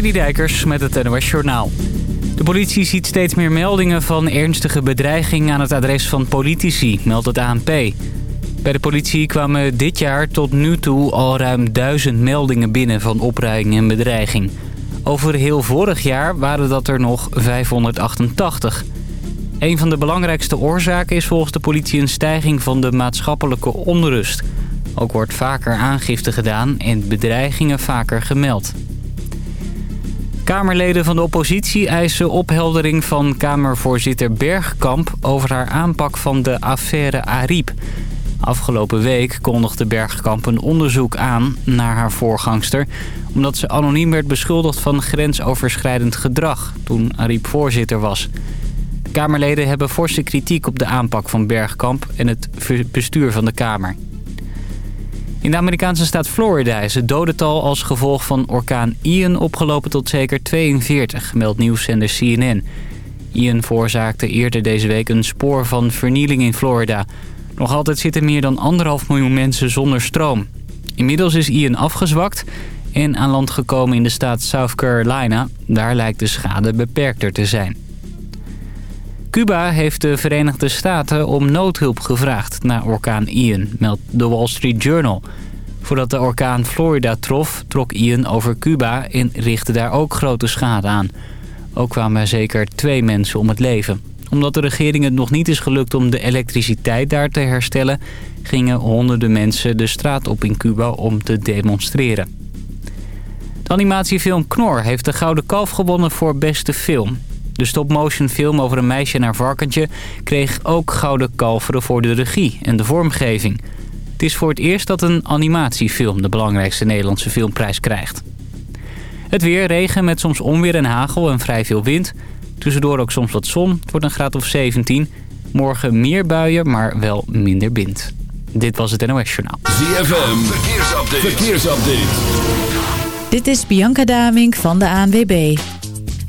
Dijkers met het NOS Journaal. De politie ziet steeds meer meldingen van ernstige bedreiging aan het adres van politici, meldt het ANP. Bij de politie kwamen dit jaar tot nu toe al ruim duizend meldingen binnen van opruiming en bedreiging. Over heel vorig jaar waren dat er nog 588. Een van de belangrijkste oorzaken is volgens de politie een stijging van de maatschappelijke onrust. Ook wordt vaker aangifte gedaan en bedreigingen vaker gemeld. Kamerleden van de oppositie eisen opheldering van Kamervoorzitter Bergkamp... over haar aanpak van de affaire Ariep. Afgelopen week kondigde Bergkamp een onderzoek aan naar haar voorgangster... omdat ze anoniem werd beschuldigd van grensoverschrijdend gedrag toen Ariep voorzitter was. De Kamerleden hebben forse kritiek op de aanpak van Bergkamp en het bestuur van de Kamer. In de Amerikaanse staat Florida is het dodental als gevolg van orkaan Ian opgelopen tot zeker 42, meldt nieuwszender CNN. Ian veroorzaakte eerder deze week een spoor van vernieling in Florida. Nog altijd zitten meer dan anderhalf miljoen mensen zonder stroom. Inmiddels is Ian afgezwakt en aan land gekomen in de staat South Carolina. Daar lijkt de schade beperkter te zijn. Cuba heeft de Verenigde Staten om noodhulp gevraagd na orkaan Ian, meldt de Wall Street Journal. Voordat de orkaan Florida trof, trok Ian over Cuba en richtte daar ook grote schade aan. Ook kwamen er zeker twee mensen om het leven. Omdat de regering het nog niet is gelukt om de elektriciteit daar te herstellen... gingen honderden mensen de straat op in Cuba om te demonstreren. De animatiefilm Knor heeft de Gouden Kalf gewonnen voor beste film. De stop-motion film over een meisje en haar varkentje kreeg ook gouden kalveren voor de regie en de vormgeving. Het is voor het eerst dat een animatiefilm de belangrijkste Nederlandse filmprijs krijgt. Het weer, regen met soms onweer en hagel en vrij veel wind. Tussendoor ook soms wat zon. Het wordt een graad of 17. Morgen meer buien, maar wel minder wind. Dit was het NOS Journaal. ZFM, verkeersupdate. verkeersupdate. Dit is Bianca Damink van de ANWB.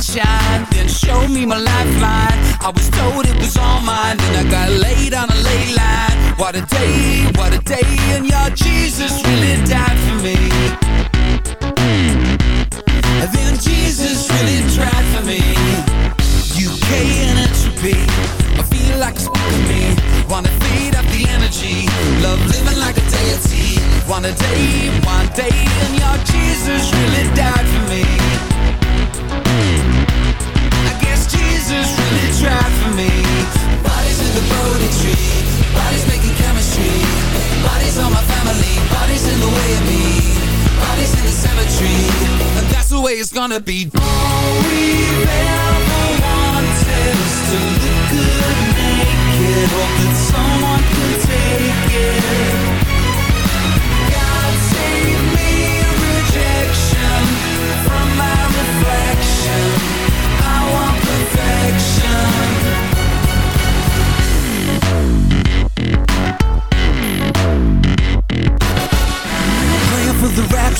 Sunshine, then showed me my lifeline. I was told it was all mine, then I got laid on a ley line. What a day, what a day, and your Jesus really died for me. And then Jesus really tried for me. UK and entropy, I feel like it's fucking me. Wanna feed up the energy, love living like a deity. One a day, one day, and your Jesus really died for me. Gonna be. All we've ever wanted is to look good naked. Hope that someone can take it.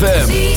ZFM.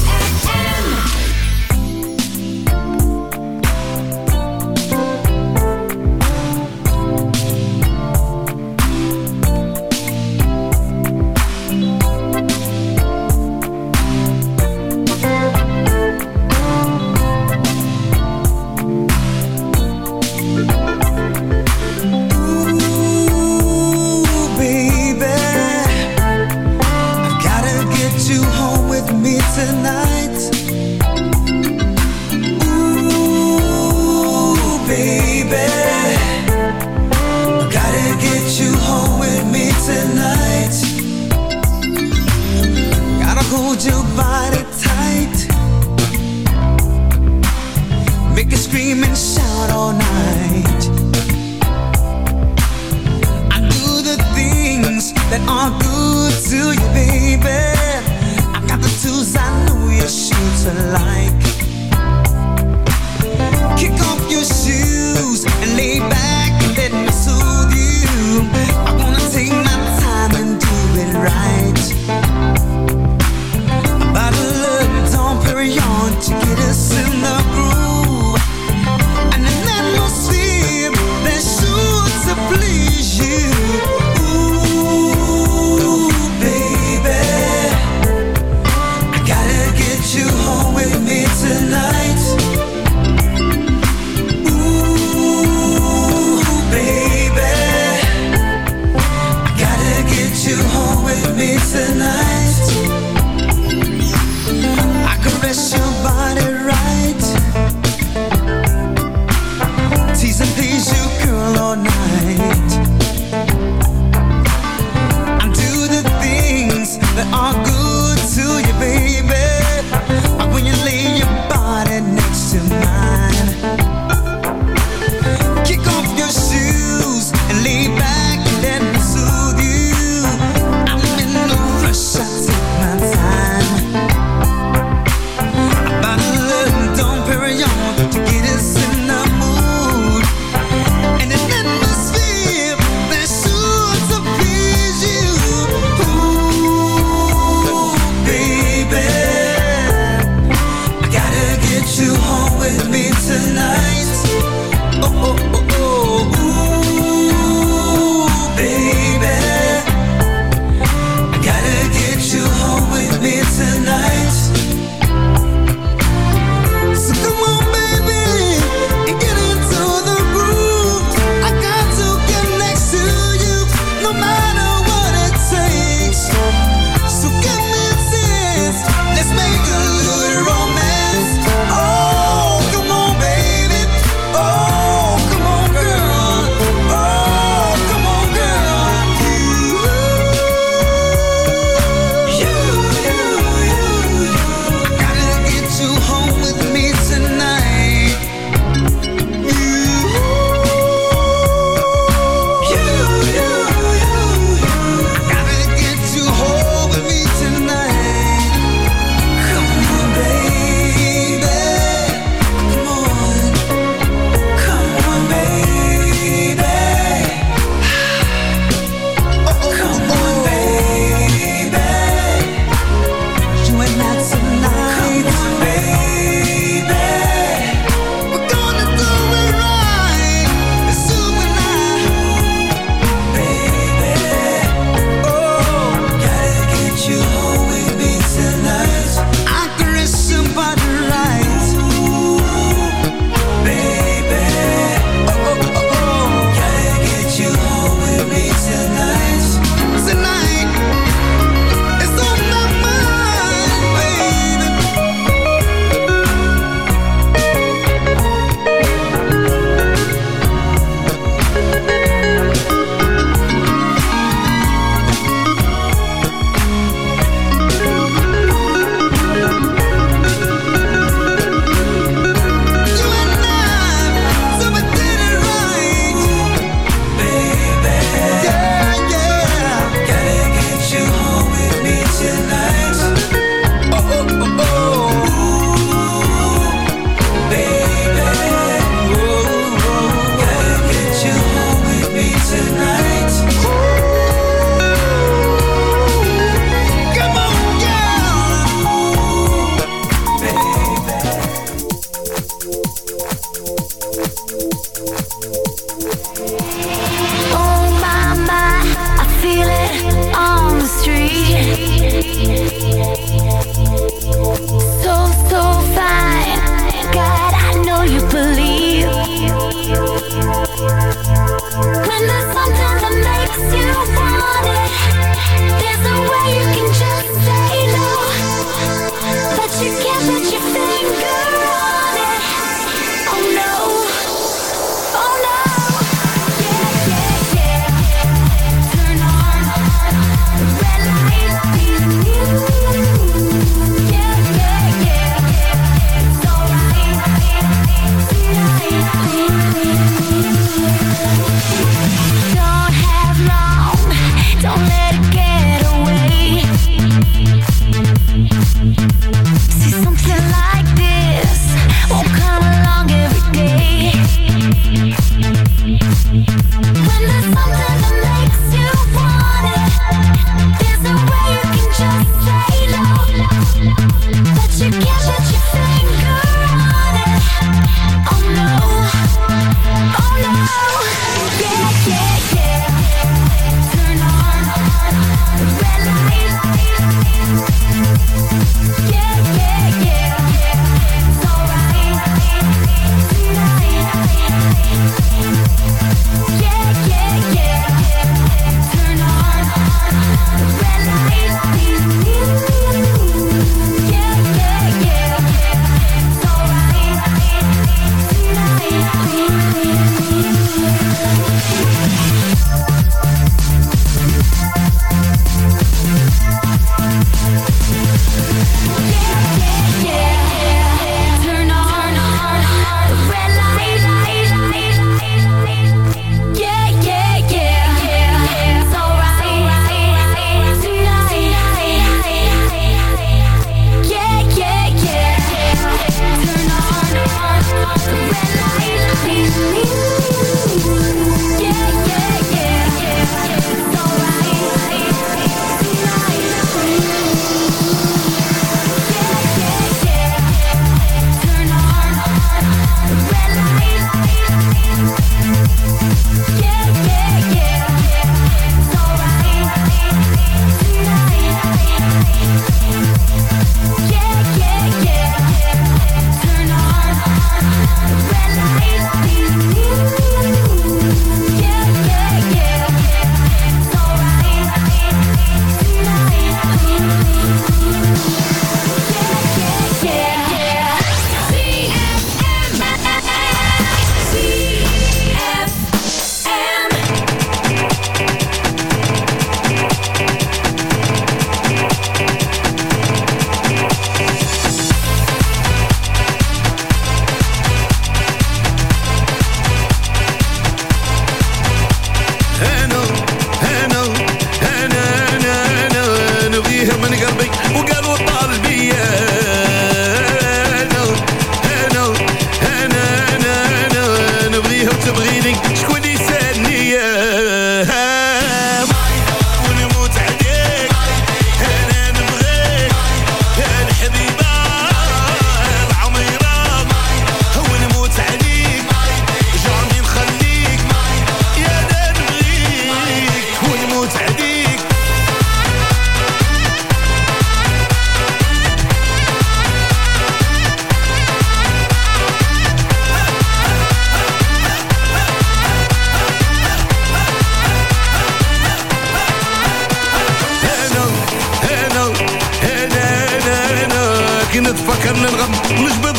كي نتفكر ننغم نجبد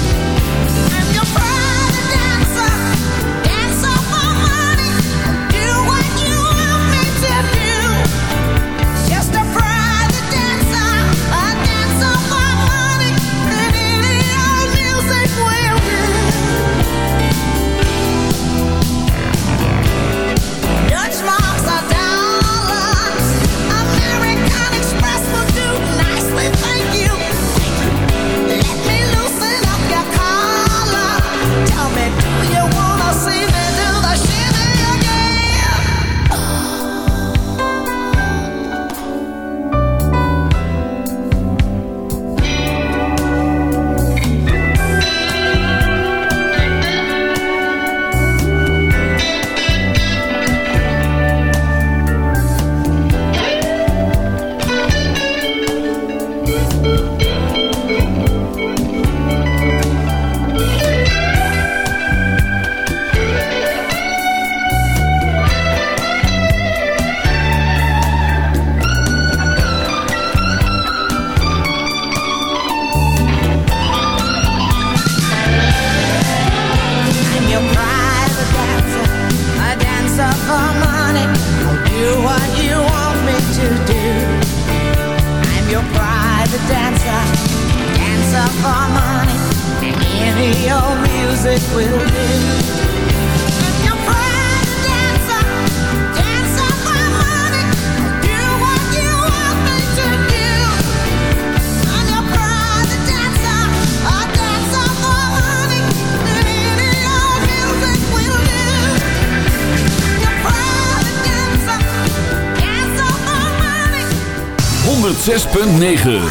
9.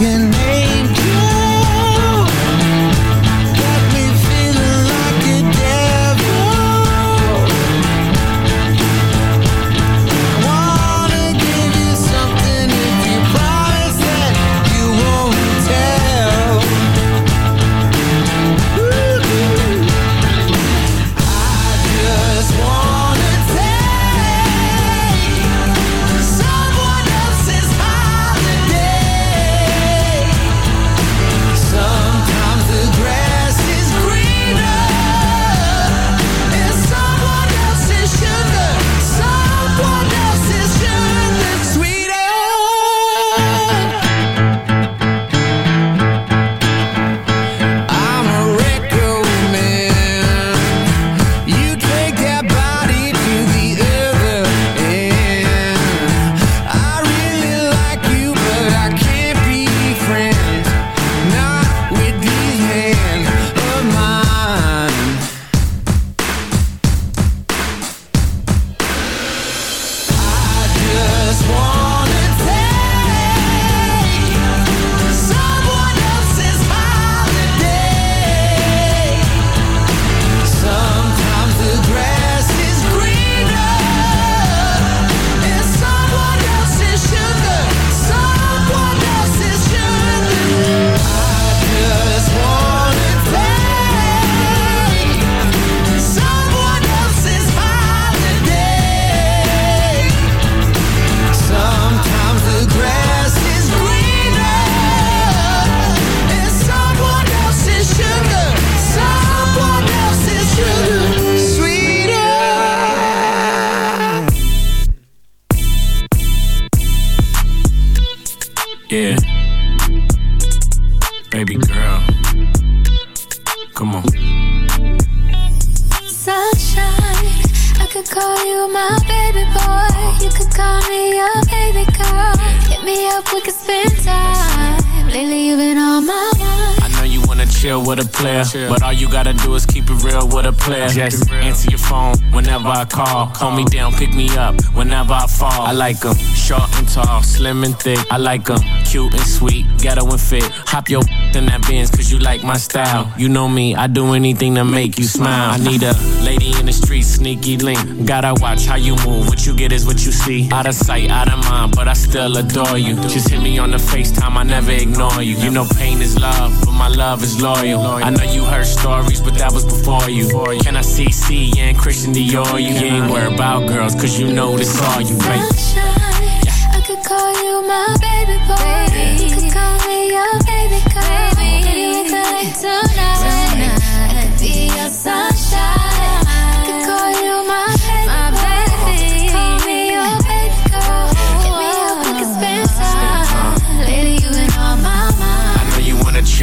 You're you gotta do real with a player. Just answer your phone whenever I call. Call me down, pick me up whenever I fall. I like 'em short and tall, slim and thick. I like 'em cute and sweet, ghetto and fit. Hop your in that Benz cause you like my style. You know me, I do anything to make you smile. I need a lady in the street, sneaky link. Gotta watch how you move. What you get is what you see. Out of sight, out of mind, but I still adore you. Just hit me on the FaceTime, I never ignore you. You know pain is love, but my love is loyal. I know you heard stories, but that was before you. Can I see C and Christian Dior? You ain't worried about girls, cause you know this all you make. Sunshine, I could call you my baby boy. You could call me your baby girl. We could tonight. I could be your sunshine.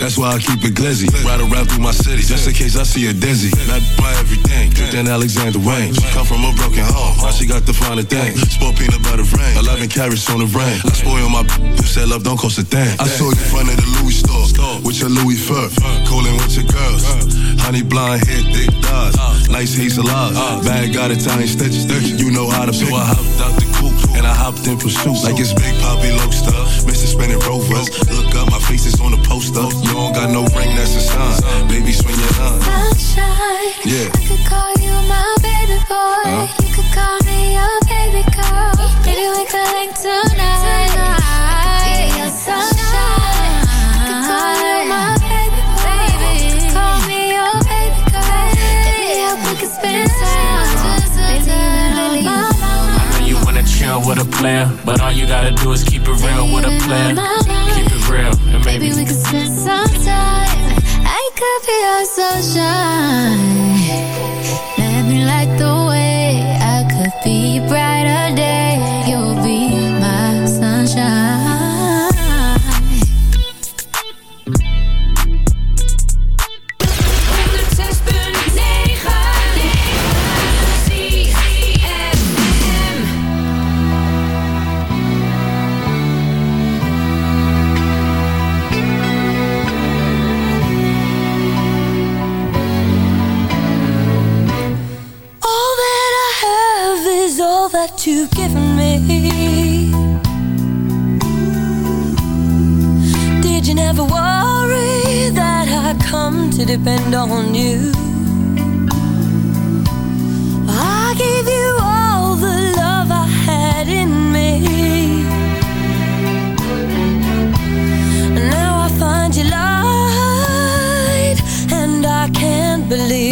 That's why I keep it glizzy. Ride around through my city. Just in case I see a dizzy. Not by everything. Good than Alexander Wang. She come from a broken home. Now she got the finer thing. Sport peanut butter rain. 11 carats on the rain. I spoil my who said love don't cost a thing. I saw you in front of the Louis store. With your Louis fur. Cooling with your girls. Honey blonde hair, thick thighs. Nice hazel eyes. Bag got Italian stitches. You know how to So I hopped out the coupe and I hopped in pursuit. Like it's Big Poppy Lobster. Mr. Spinning Rovers. Look up, my face is on the poster. You don't got no ring, that's a sign. Baby, swing your line. Sunshine. Yeah. I could call you my baby boy. Uh. You could call me your baby girl. Maybe we could link tonight. I could be your sunshine. I could call you my baby boy. You could call me your baby girl. Hit me we could spend time. Lately, you've been on my mind. I know you wanna chill with a player, but all you gotta do is keep it real with a player. Real, and maybe Maybe we could spend some time. I could be your sunshine. Let me light the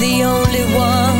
the only one.